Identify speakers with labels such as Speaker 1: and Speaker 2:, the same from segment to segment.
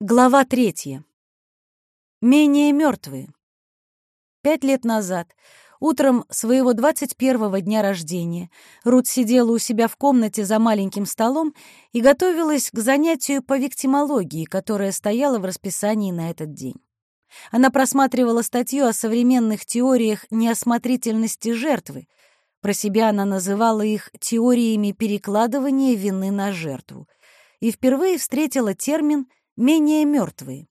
Speaker 1: Глава третья. Менее мертвые. Пять лет назад, утром своего 21-го дня рождения, Рут сидела у себя в комнате за маленьким столом и готовилась к занятию по виктимологии, которое стояло в расписании на этот день. Она просматривала статью о современных теориях неосмотрительности жертвы. Про себя она называла их теориями перекладывания вины на жертву. И впервые встретила термин менее мертвые.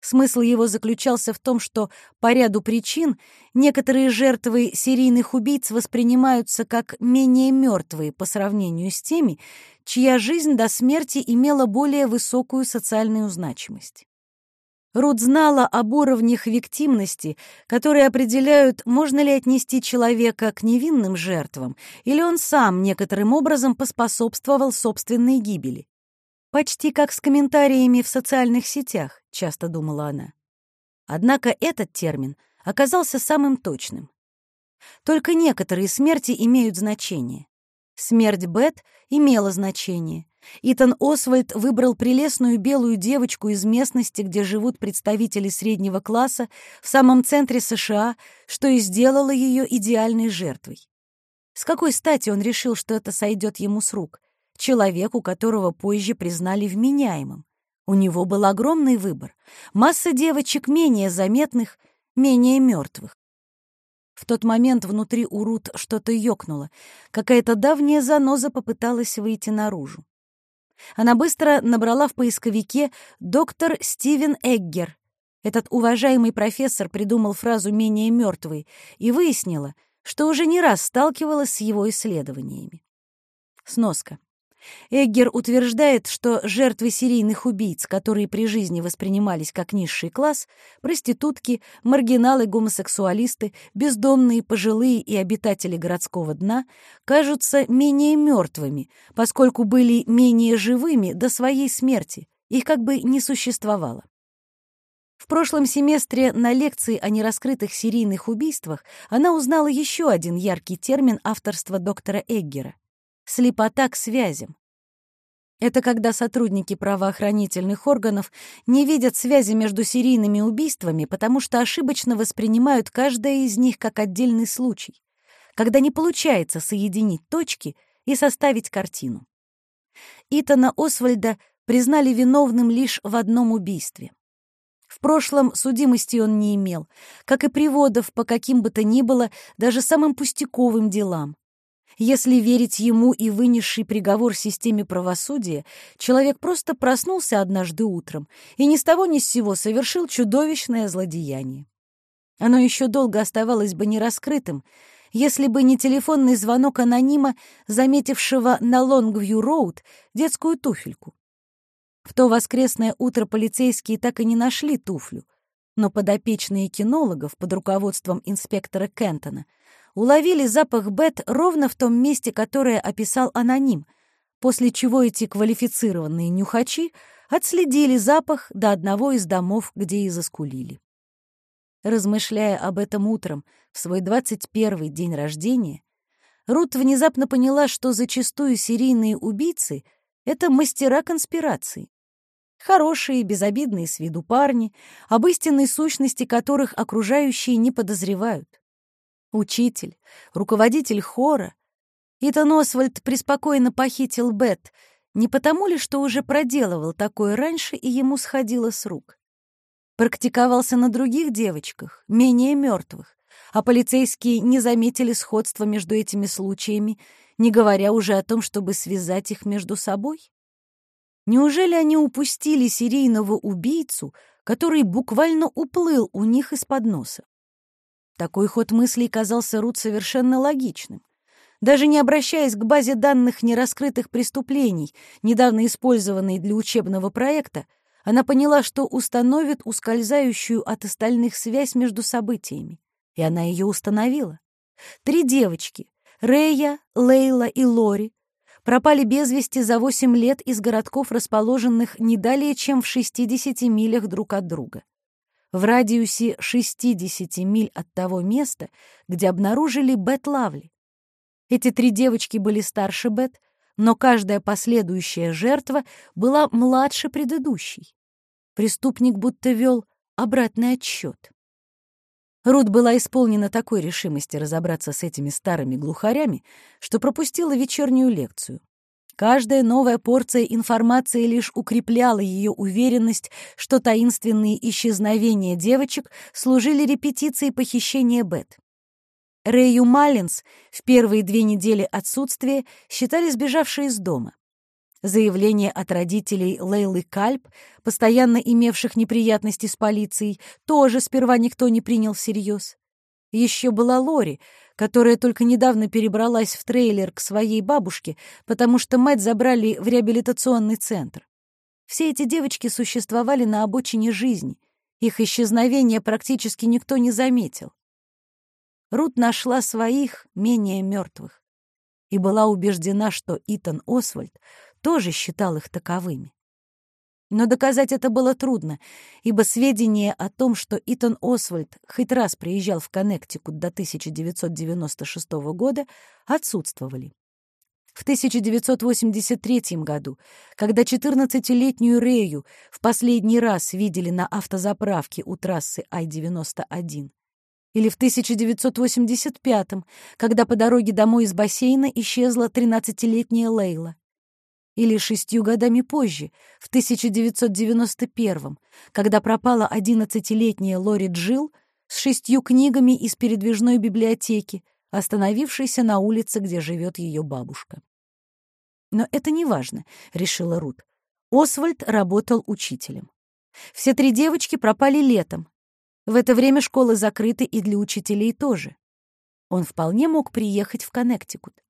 Speaker 1: Смысл его заключался в том, что по ряду причин некоторые жертвы серийных убийц воспринимаются как менее мертвые по сравнению с теми, чья жизнь до смерти имела более высокую социальную значимость. Рут знала об уровнях виктимности, которые определяют, можно ли отнести человека к невинным жертвам, или он сам некоторым образом поспособствовал собственной гибели. Почти как с комментариями в социальных сетях, часто думала она. Однако этот термин оказался самым точным. Только некоторые смерти имеют значение. Смерть Бет имела значение. Итан Освальд выбрал прелестную белую девочку из местности, где живут представители среднего класса, в самом центре США, что и сделало ее идеальной жертвой. С какой стати он решил, что это сойдет ему с рук? Человеку, которого позже признали вменяемым. У него был огромный выбор. Масса девочек менее заметных, менее мертвых. В тот момент внутри у Рут что-то ёкнуло. Какая-то давняя заноза попыталась выйти наружу. Она быстро набрала в поисковике «доктор Стивен Эггер». Этот уважаемый профессор придумал фразу «менее мертвый» и выяснила, что уже не раз сталкивалась с его исследованиями. Сноска. Эггер утверждает, что жертвы серийных убийц, которые при жизни воспринимались как низший класс, проститутки, маргиналы-гомосексуалисты, бездомные, пожилые и обитатели городского дна, кажутся менее мертвыми, поскольку были менее живыми до своей смерти, их как бы не существовало. В прошлом семестре на лекции о нераскрытых серийных убийствах она узнала еще один яркий термин авторства доктора Эггера слепота к связям. Это когда сотрудники правоохранительных органов не видят связи между серийными убийствами, потому что ошибочно воспринимают каждое из них как отдельный случай, когда не получается соединить точки и составить картину. Итана Освальда признали виновным лишь в одном убийстве. В прошлом судимости он не имел, как и приводов по каким бы то ни было, даже самым пустяковым делам. Если верить ему и вынесший приговор системе правосудия, человек просто проснулся однажды утром и ни с того ни с сего совершил чудовищное злодеяние. Оно еще долго оставалось бы нераскрытым, если бы не телефонный звонок анонима, заметившего на Лонгвью-Роуд детскую туфельку. В то воскресное утро полицейские так и не нашли туфлю, но подопечные кинологов под руководством инспектора Кентона — уловили запах Бет ровно в том месте, которое описал аноним, после чего эти квалифицированные нюхачи отследили запах до одного из домов, где и заскулили. Размышляя об этом утром в свой 21-й день рождения, Рут внезапно поняла, что зачастую серийные убийцы — это мастера конспирации. Хорошие, безобидные с виду парни, об истинной сущности которых окружающие не подозревают учитель, руководитель хора. Итан Освальд преспокойно похитил Бет, не потому ли, что уже проделывал такое раньше и ему сходило с рук. Практиковался на других девочках, менее мертвых, а полицейские не заметили сходства между этими случаями, не говоря уже о том, чтобы связать их между собой. Неужели они упустили серийного убийцу, который буквально уплыл у них из-под носа? Такой ход мыслей казался Рут совершенно логичным. Даже не обращаясь к базе данных нераскрытых преступлений, недавно использованной для учебного проекта, она поняла, что установит ускользающую от остальных связь между событиями. И она ее установила. Три девочки — Рея, Лейла и Лори — пропали без вести за восемь лет из городков, расположенных не далее, чем в 60 милях друг от друга в радиусе 60 миль от того места, где обнаружили Бет Лавли. Эти три девочки были старше Бет, но каждая последующая жертва была младше предыдущей. Преступник будто вел обратный отсчет. Рут была исполнена такой решимости разобраться с этими старыми глухарями, что пропустила вечернюю лекцию. Каждая новая порция информации лишь укрепляла ее уверенность, что таинственные исчезновения девочек служили репетицией похищения Бет. Рэю Маллинс в первые две недели отсутствия считали сбежавшей из дома. Заявление от родителей Лейлы Кальп, постоянно имевших неприятности с полицией, тоже сперва никто не принял всерьез. Еще была Лори, которая только недавно перебралась в трейлер к своей бабушке, потому что мать забрали в реабилитационный центр. Все эти девочки существовали на обочине жизни. Их исчезновение практически никто не заметил. Рут нашла своих, менее мертвых, и была убеждена, что Итан Освальд тоже считал их таковыми. Но доказать это было трудно, ибо сведения о том, что Итан Освальд хоть раз приезжал в Коннектикут до 1996 года, отсутствовали. В 1983 году, когда 14-летнюю Рею в последний раз видели на автозаправке у трассы Ай-91, или в 1985 когда по дороге домой из бассейна исчезла 13-летняя Лейла или шестью годами позже, в 1991 когда пропала одиннадцатилетняя Лори Джилл с шестью книгами из передвижной библиотеки, остановившейся на улице, где живет ее бабушка. «Но это не важно», — решила Рут. Освальд работал учителем. Все три девочки пропали летом. В это время школы закрыты и для учителей тоже. Он вполне мог приехать в Коннектикут.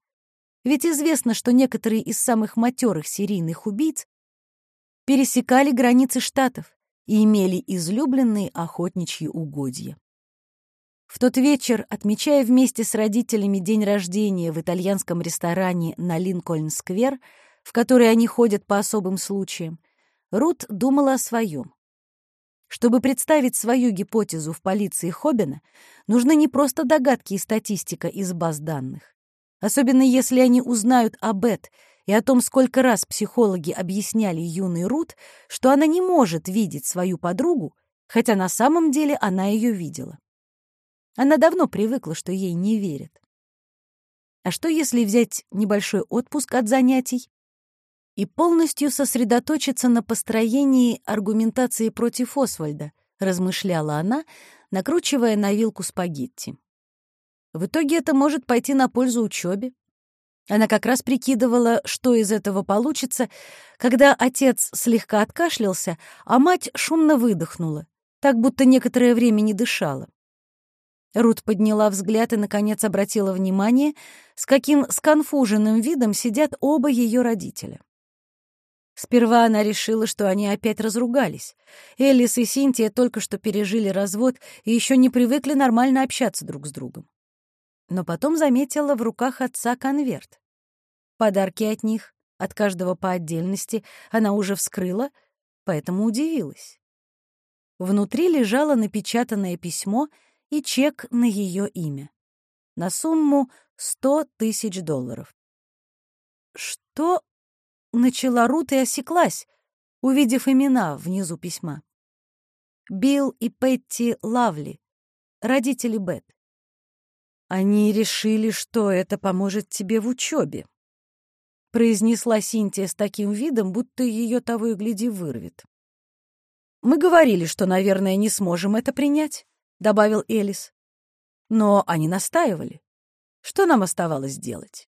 Speaker 1: Ведь известно, что некоторые из самых матерых серийных убийц пересекали границы штатов и имели излюбленные охотничьи угодья. В тот вечер, отмечая вместе с родителями день рождения в итальянском ресторане на Линкольн-сквер, в который они ходят по особым случаям, Рут думала о своем. Чтобы представить свою гипотезу в полиции Хоббина, нужны не просто догадки и статистика из баз данных особенно если они узнают об Эд и о том, сколько раз психологи объясняли юный Рут, что она не может видеть свою подругу, хотя на самом деле она ее видела. Она давно привыкла, что ей не верят. А что, если взять небольшой отпуск от занятий и полностью сосредоточиться на построении аргументации против Освальда, размышляла она, накручивая на вилку спагетти. В итоге это может пойти на пользу учебе. Она как раз прикидывала, что из этого получится, когда отец слегка откашлялся, а мать шумно выдохнула, так будто некоторое время не дышала. Рут подняла взгляд и, наконец, обратила внимание, с каким сконфуженным видом сидят оба ее родителя. Сперва она решила, что они опять разругались. Элис и Синтия только что пережили развод и еще не привыкли нормально общаться друг с другом но потом заметила в руках отца конверт. Подарки от них, от каждого по отдельности, она уже вскрыла, поэтому удивилась. Внутри лежало напечатанное письмо и чек на ее имя. На сумму сто тысяч долларов. «Что?» — начала Рут и осеклась, увидев имена внизу письма. Билл и Петти Лавли, родители Бет. Они решили, что это поможет тебе в учебе, произнесла Синтия с таким видом, будто ее того и гляди вырвет. Мы говорили, что, наверное, не сможем это принять, добавил Элис. Но они настаивали. Что нам оставалось делать?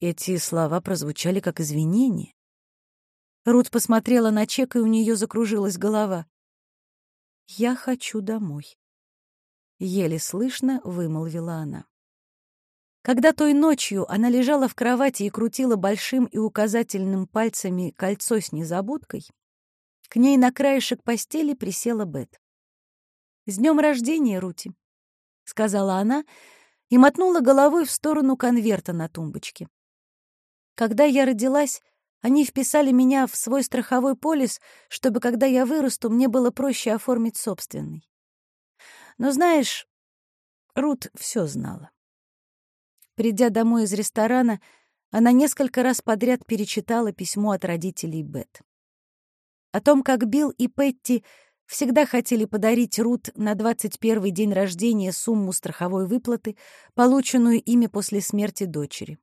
Speaker 1: Эти слова прозвучали как извинение. Рут посмотрела на чек, и у нее закружилась голова. «Я хочу домой», еле слышно вымолвила она. Когда той ночью она лежала в кровати и крутила большим и указательным пальцами кольцо с незабудкой, к ней на краешек постели присела Бет. «С днем рождения, Рути!» — сказала она и мотнула головой в сторону конверта на тумбочке. «Когда я родилась, они вписали меня в свой страховой полис, чтобы, когда я вырасту, мне было проще оформить собственный. Но знаешь, Рут все знала. Придя домой из ресторана, она несколько раз подряд перечитала письмо от родителей Бет. О том, как Билл и Петти всегда хотели подарить Рут на 21-й день рождения сумму страховой выплаты, полученную ими после смерти дочери.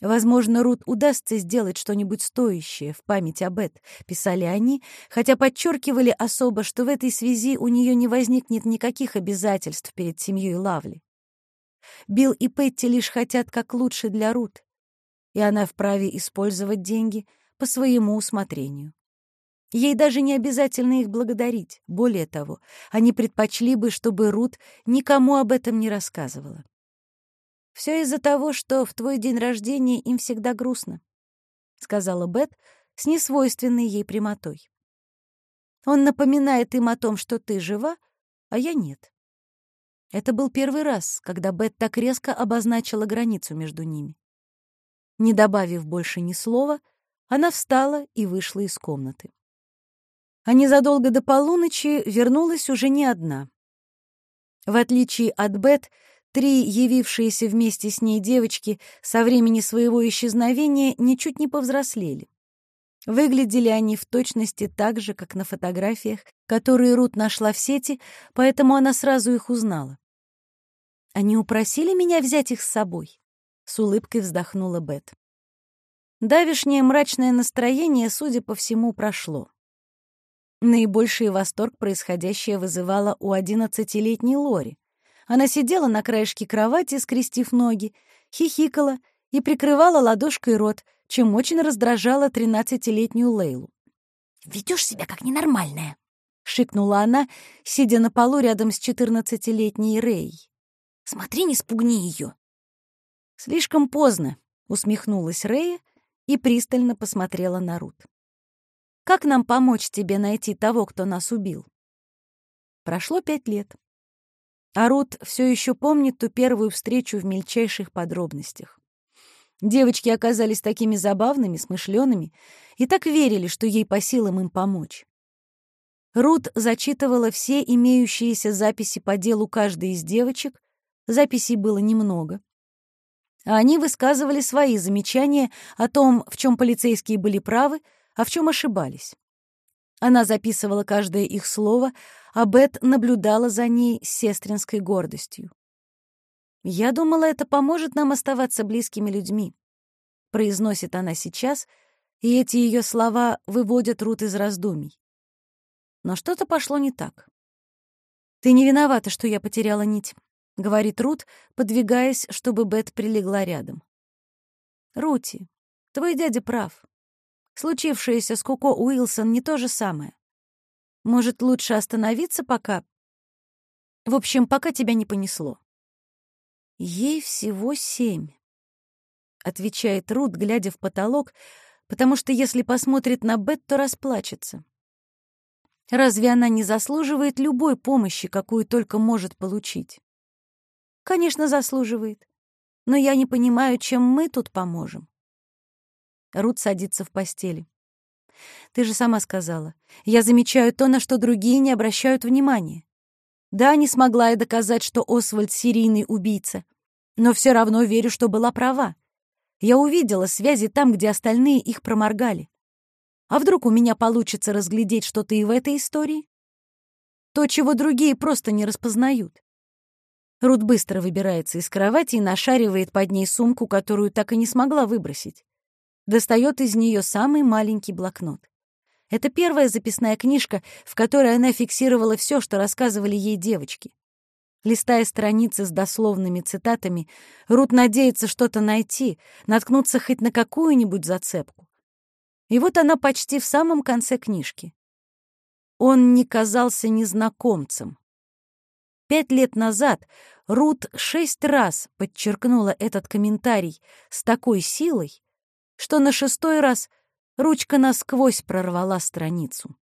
Speaker 1: Возможно, Рут удастся сделать что-нибудь стоящее в память об Эд, писали они, хотя подчеркивали особо, что в этой связи у нее не возникнет никаких обязательств перед семьей Лавли. Билл и Петти лишь хотят как лучше для Рут, и она вправе использовать деньги по своему усмотрению. Ей даже не обязательно их благодарить. Более того, они предпочли бы, чтобы Рут никому об этом не рассказывала. Все из-за того, что в твой день рождения им всегда грустно, — сказала Бет с несвойственной ей прямотой. Он напоминает им о том, что ты жива, а я нет. Это был первый раз, когда Бет так резко обозначила границу между ними. Не добавив больше ни слова, она встала и вышла из комнаты. А незадолго до полуночи вернулась уже не одна. В отличие от Бет, Три явившиеся вместе с ней девочки со времени своего исчезновения ничуть не повзрослели. Выглядели они в точности так же, как на фотографиях, которые Рут нашла в сети, поэтому она сразу их узнала. «Они упросили меня взять их с собой», — с улыбкой вздохнула Бет. Давишнее мрачное настроение, судя по всему, прошло. Наибольший восторг происходящее вызывало у одиннадцатилетней Лори. Она сидела на краешке кровати, скрестив ноги, хихикала и прикрывала ладошкой рот, чем очень раздражала тринадцатилетнюю Лейлу.
Speaker 2: «Ведёшь себя как ненормальная», —
Speaker 1: шикнула она, сидя на полу рядом с четырнадцатилетней Рей.
Speaker 2: «Смотри, не спугни её».
Speaker 1: «Слишком поздно», — усмехнулась Рея и пристально посмотрела на Рут. «Как нам помочь тебе найти того, кто нас убил?» Прошло пять лет. А Рут все еще помнит ту первую встречу в мельчайших подробностях. Девочки оказались такими забавными, смышленными и так верили, что ей по силам им помочь. Рут зачитывала все имеющиеся записи по делу каждой из девочек, записей было немного. А они высказывали свои замечания о том, в чем полицейские были правы, а в чем ошибались. Она записывала каждое их слово, а Бет наблюдала за ней с сестринской гордостью. «Я думала, это поможет нам оставаться близкими людьми», — произносит она сейчас, и эти ее слова выводят Рут из раздумий. Но что-то пошло не так. «Ты не виновата, что я потеряла нить», — говорит Рут, подвигаясь, чтобы Бет прилегла рядом. «Рути, твой дядя прав. Случившееся с Куко Уилсон не то же самое. Может, лучше остановиться пока? В общем, пока тебя не понесло. Ей всего семь, — отвечает Рут, глядя в потолок, потому что если посмотрит на Бет, то расплачется. Разве она не заслуживает любой помощи, какую только может получить? Конечно, заслуживает. Но я не понимаю, чем мы тут поможем. Рут садится в постели. Ты же сама сказала. Я замечаю то, на что другие не обращают внимания. Да, не смогла я доказать, что Освальд — серийный убийца. Но все равно верю, что была права. Я увидела связи там, где остальные их проморгали. А вдруг у меня получится разглядеть что-то и в этой истории? То, чего другие просто не распознают. Рут быстро выбирается из кровати и нашаривает под ней сумку, которую так и не смогла выбросить достает из нее самый маленький блокнот. Это первая записная книжка, в которой она фиксировала все, что рассказывали ей девочки. Листая страницы с дословными цитатами, Рут надеется что-то найти, наткнуться хоть на какую-нибудь зацепку. И вот она почти в самом конце книжки. Он не казался незнакомцем. Пять лет назад Рут шесть раз подчеркнула этот комментарий с такой силой, что на шестой раз ручка насквозь прорвала страницу.